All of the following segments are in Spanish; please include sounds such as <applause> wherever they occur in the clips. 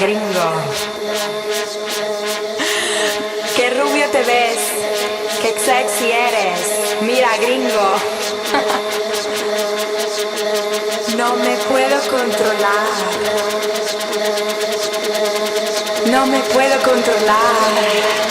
gringo. Qué rubio te ves, qué sexy eres. Mira, gringo. No me puedo controlar. No me puedo controlar.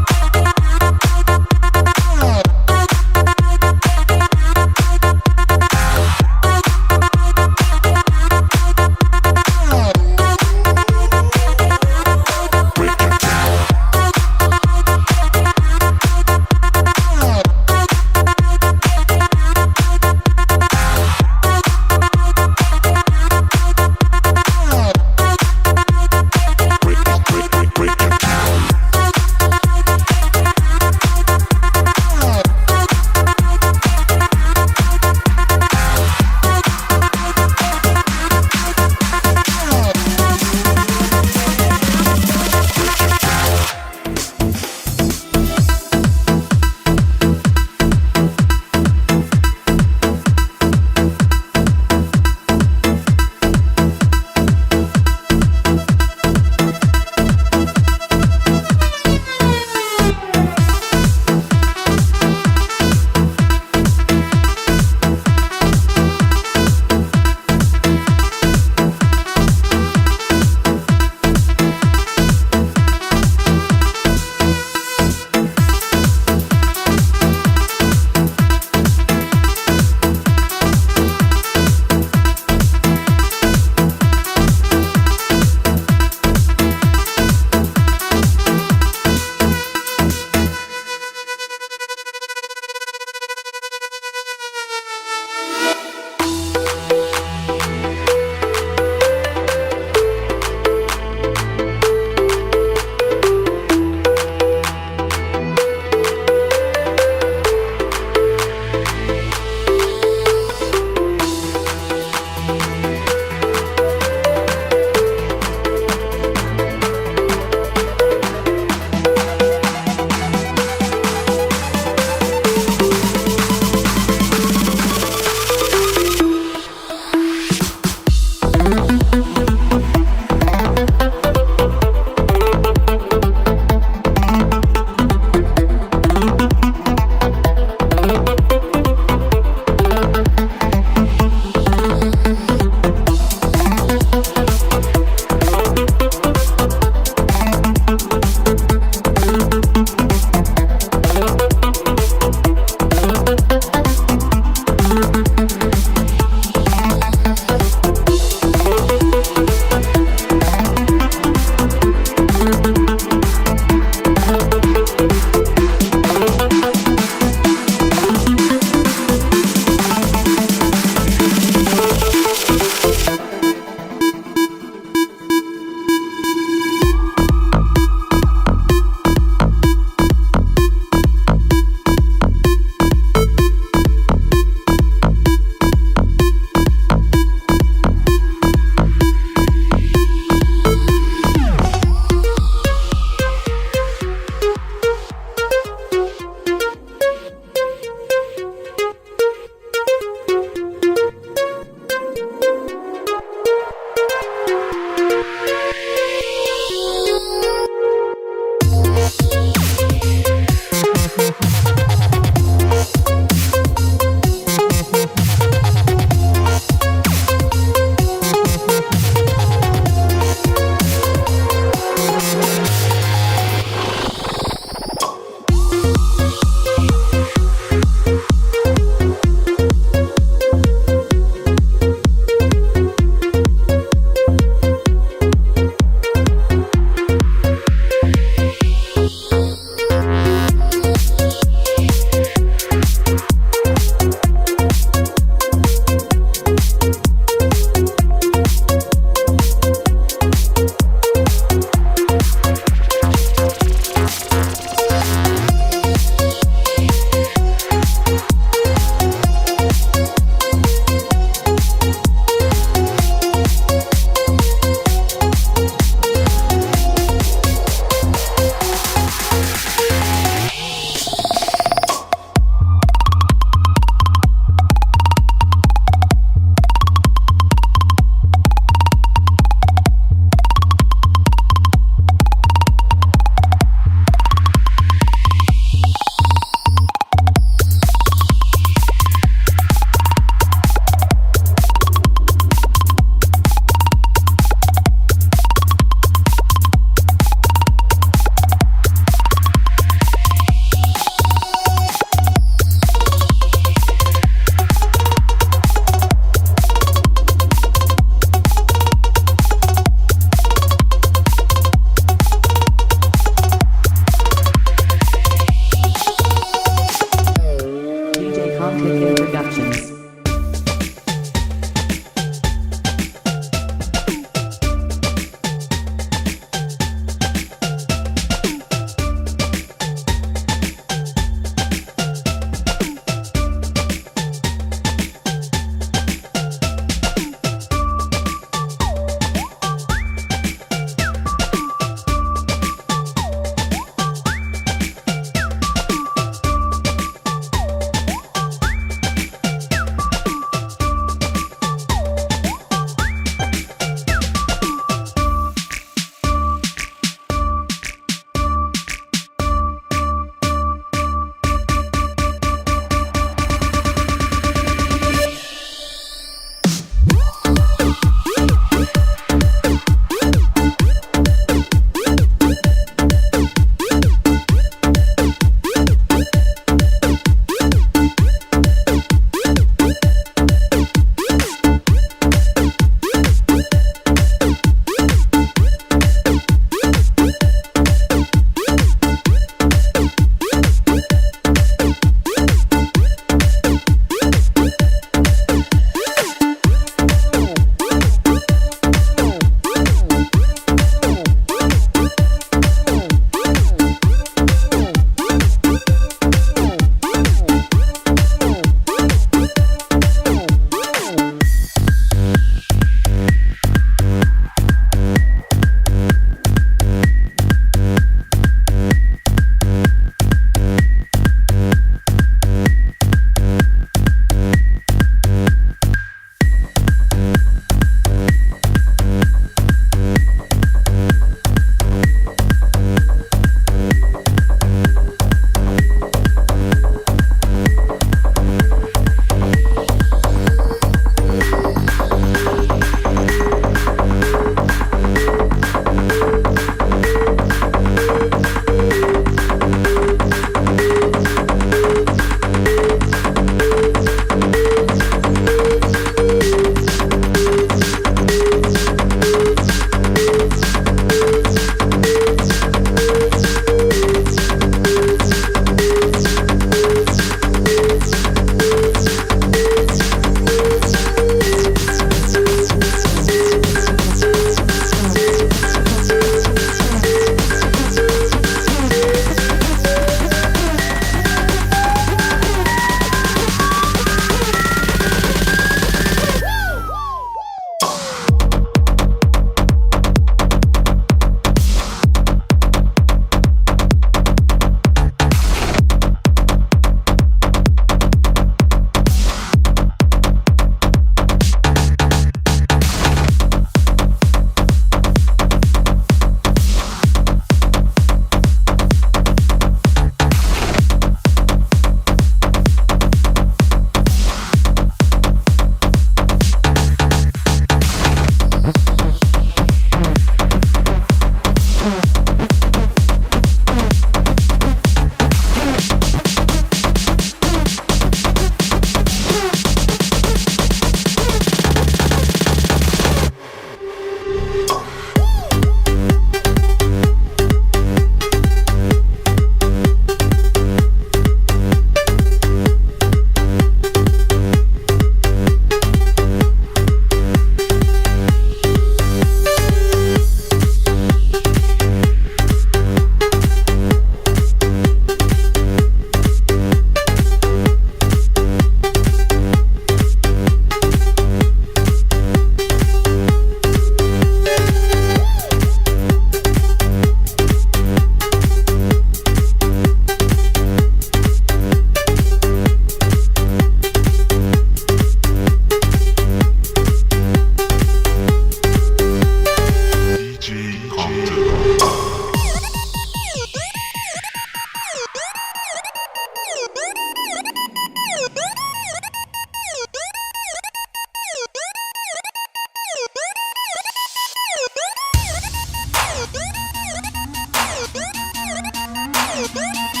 Woo! <laughs>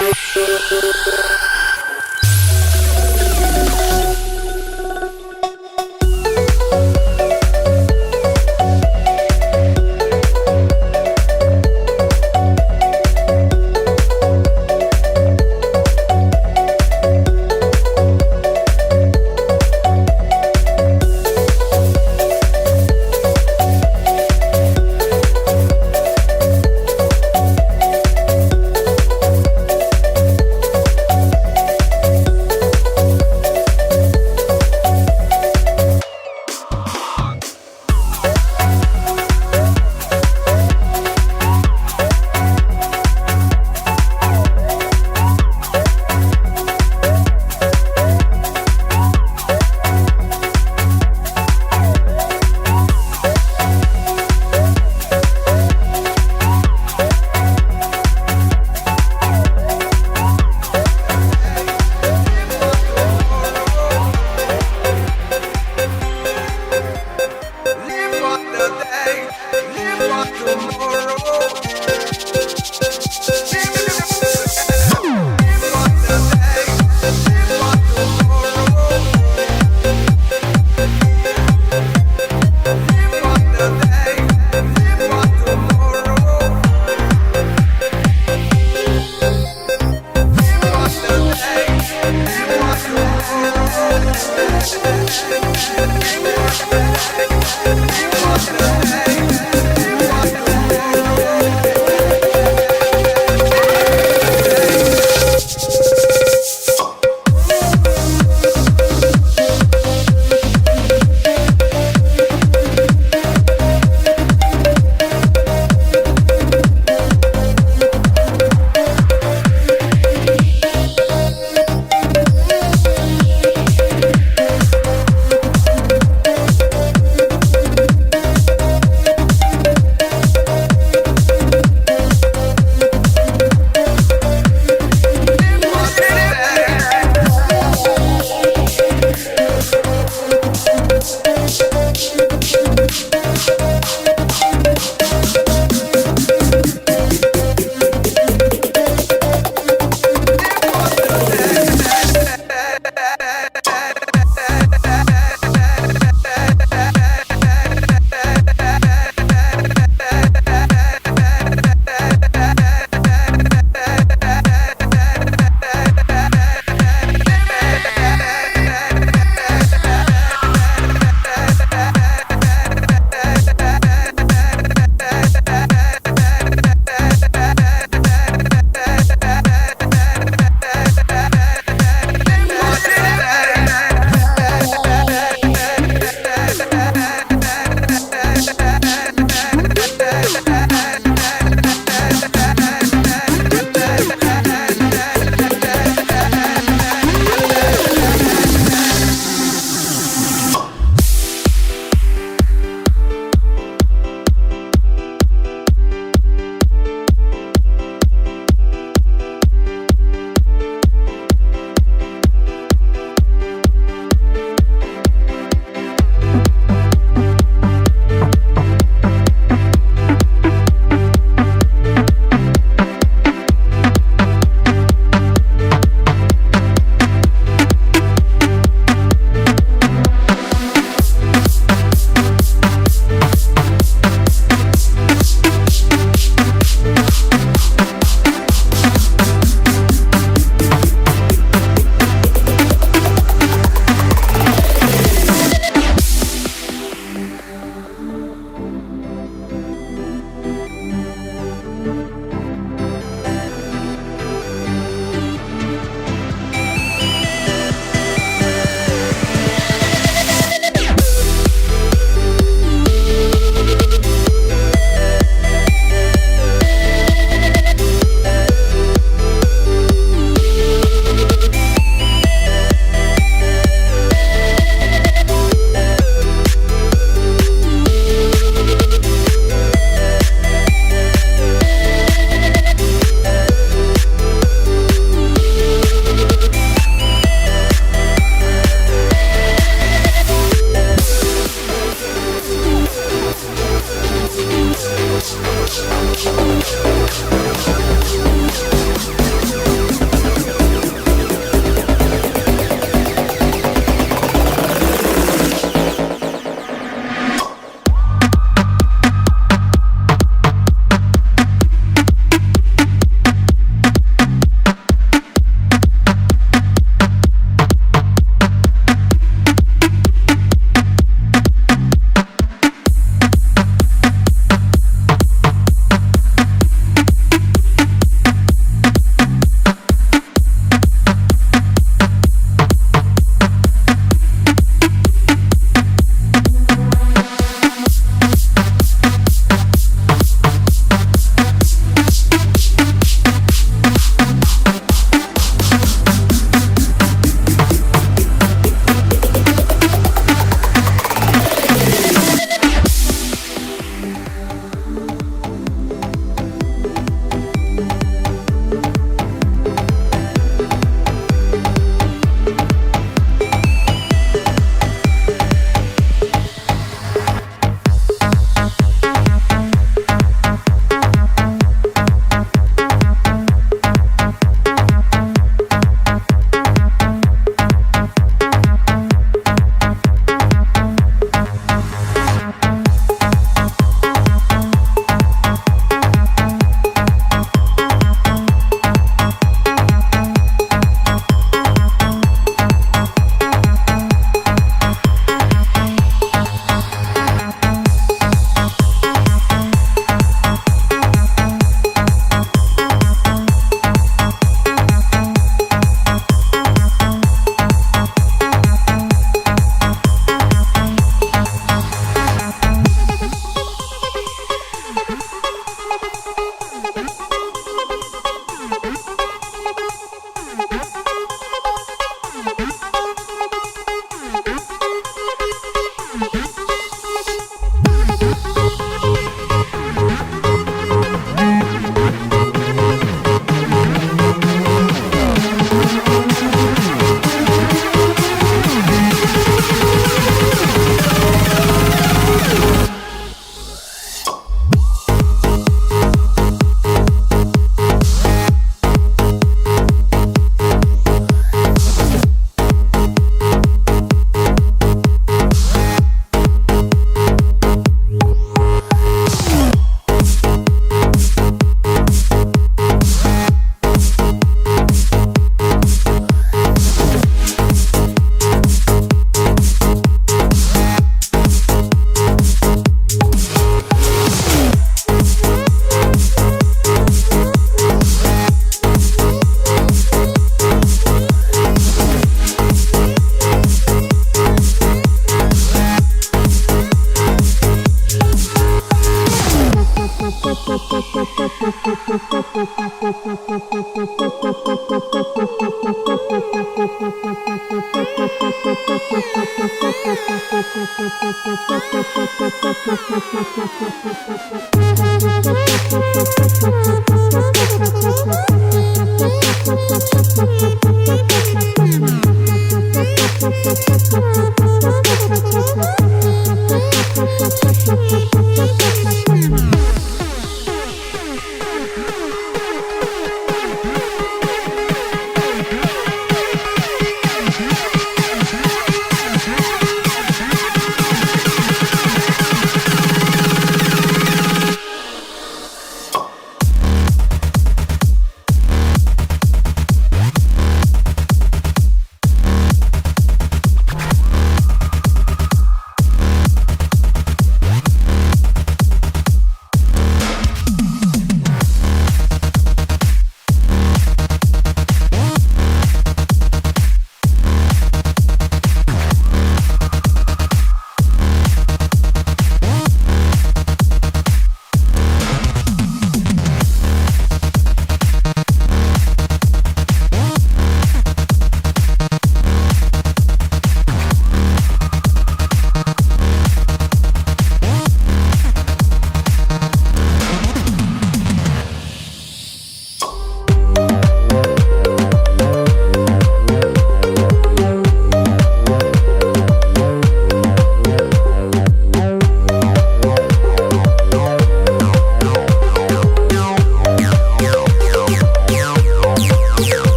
Thank you.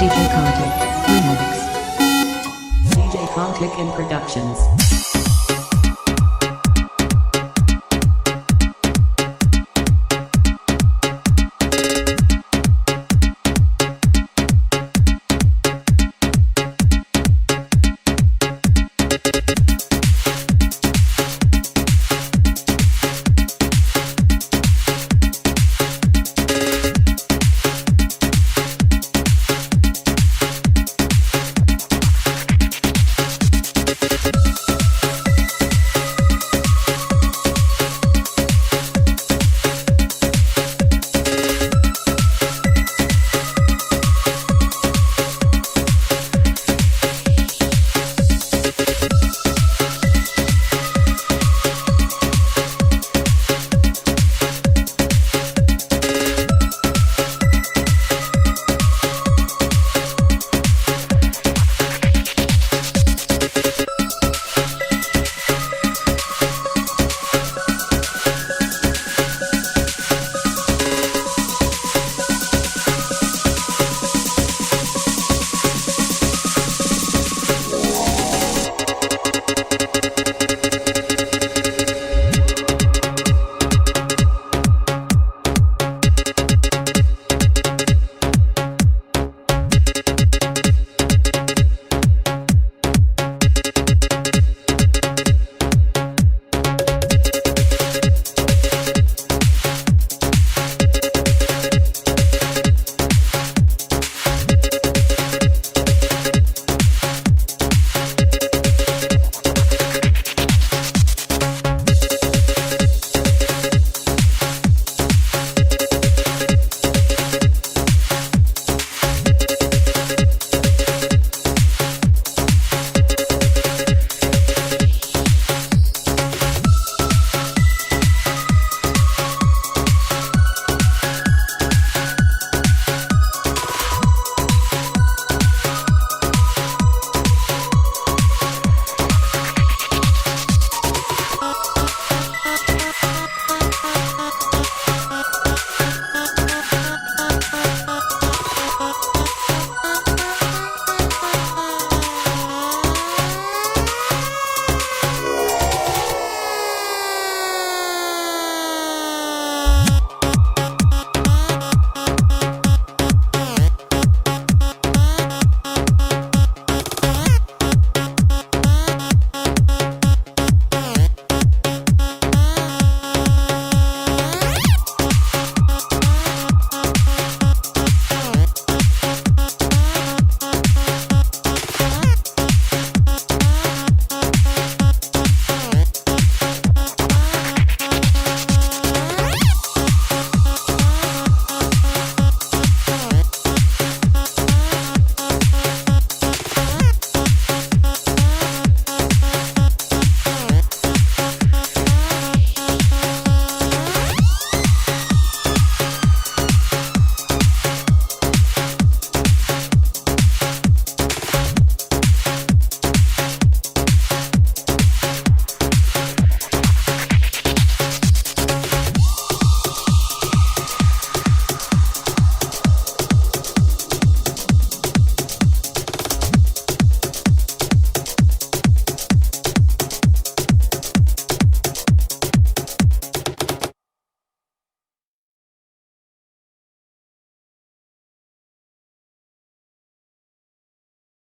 DJ Conklin Remix. DJ in Productions.